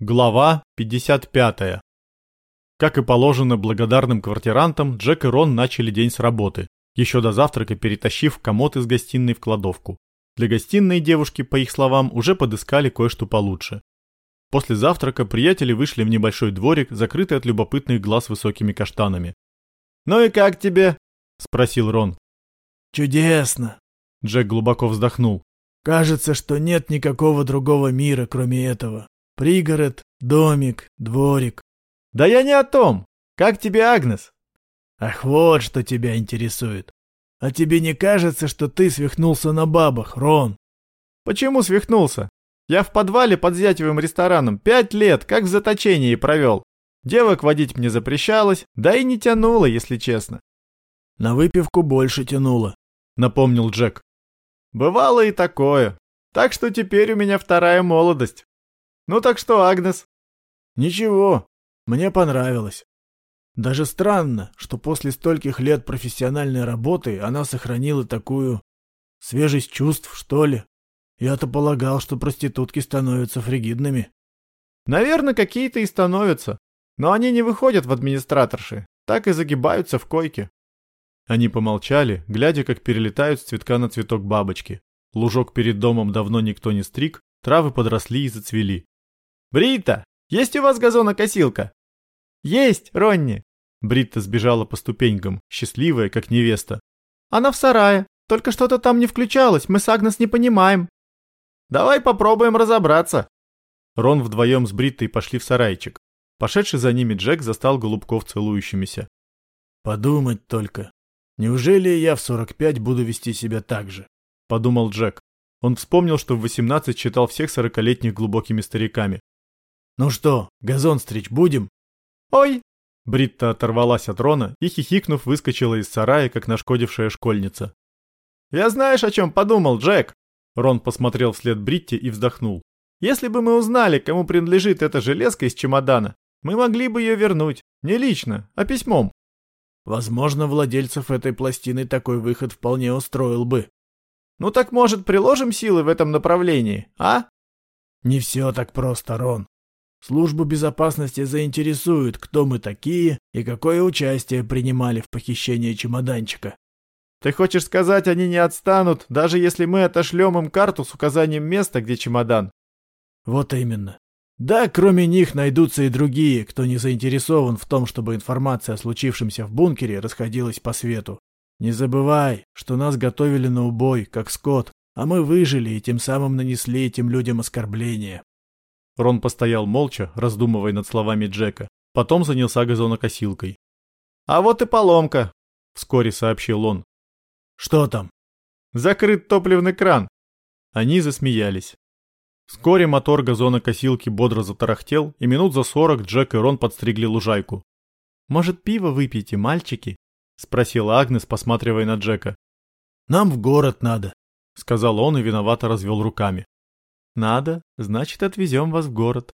Глава 55. Как и положено благодарным квартирантам, Джек и Рон начали день с работы, еще до завтрака перетащив комод из гостиной в кладовку. Для гостиной девушки, по их словам, уже подыскали кое-что получше. После завтрака приятели вышли в небольшой дворик, закрытый от любопытных глаз высокими каштанами. «Ну и как тебе?» – спросил Рон. «Чудесно!» – Джек глубоко вздохнул. «Кажется, что нет никакого другого мира, кроме этого. Пригород, домик, дворик. Да я не о том. Как тебе Агнес? Ах, вот что тебя интересует. А тебе не кажется, что ты свихнулся на бабах, Рон? Почему свихнулся? Я в подвале под зятевым рестораном пять лет, как в заточении провел. Девок водить мне запрещалось, да и не тянуло, если честно. На выпивку больше тянуло, напомнил Джек. Бывало и такое. Так что теперь у меня вторая молодость. Ну так что, Агнес? Ничего, мне понравилось. Даже странно, что после стольких лет профессиональной работы она сохранила такую свежесть чувств, что ли. Я-то полагал, что проститутки становятся фригидными. Наверное, какие-то и становятся. Но они не выходят в администраторши, так и загибаются в койке. Они помолчали, глядя, как перелетают с цветка на цветок бабочки. Лужок перед домом давно никто не стриг, травы подросли и зацвели. «Брита, есть у вас газонокосилка?» «Есть, Ронни!» Бритта сбежала по ступенькам, счастливая, как невеста. «Она в сарае. Только что-то там не включалось, мы с Агнес не понимаем». «Давай попробуем разобраться». Рон вдвоем с Бриттой пошли в сарайчик. Пошедший за ними Джек застал голубков целующимися. «Подумать только. Неужели я в 45 буду вести себя так же?» – подумал Джек. Он вспомнил, что в 18 читал всех сорокалетних глубокими стариками. «Ну что, газон стричь будем?» «Ой!» Бритта оторвалась от Рона и, хихикнув, выскочила из сарая, как нашкодившая школьница. «Я знаешь, о чем подумал, Джек?» Рон посмотрел вслед Бритте и вздохнул. «Если бы мы узнали, кому принадлежит эта железка из чемодана, мы могли бы ее вернуть. Не лично, а письмом». «Возможно, владельцев этой пластины такой выход вполне устроил бы». «Ну так, может, приложим силы в этом направлении, а?» «Не все так просто, Рон. Службу безопасности заинтересует, кто мы такие и какое участие принимали в похищении чемоданчика. Ты хочешь сказать, они не отстанут, даже если мы отошлем им карту с указанием места, где чемодан? Вот именно. Да, кроме них найдутся и другие, кто не заинтересован в том, чтобы информация о случившемся в бункере расходилась по свету. Не забывай, что нас готовили на убой, как скот, а мы выжили и тем самым нанесли этим людям оскорбление. Рон постоял молча, раздумывая над словами Джека. Потом занялся газонокосилкой. «А вот и поломка», — вскоре сообщил он. «Что там?» «Закрыт топливный кран». Они засмеялись. Вскоре мотор газонокосилки бодро затарахтел, и минут за сорок Джек и Рон подстригли лужайку. «Может, пиво выпьете, мальчики?» — спросила Агнес, посматривая на Джека. «Нам в город надо», — сказал он и виновато развел руками. Надо, значит, отвезем вас в город.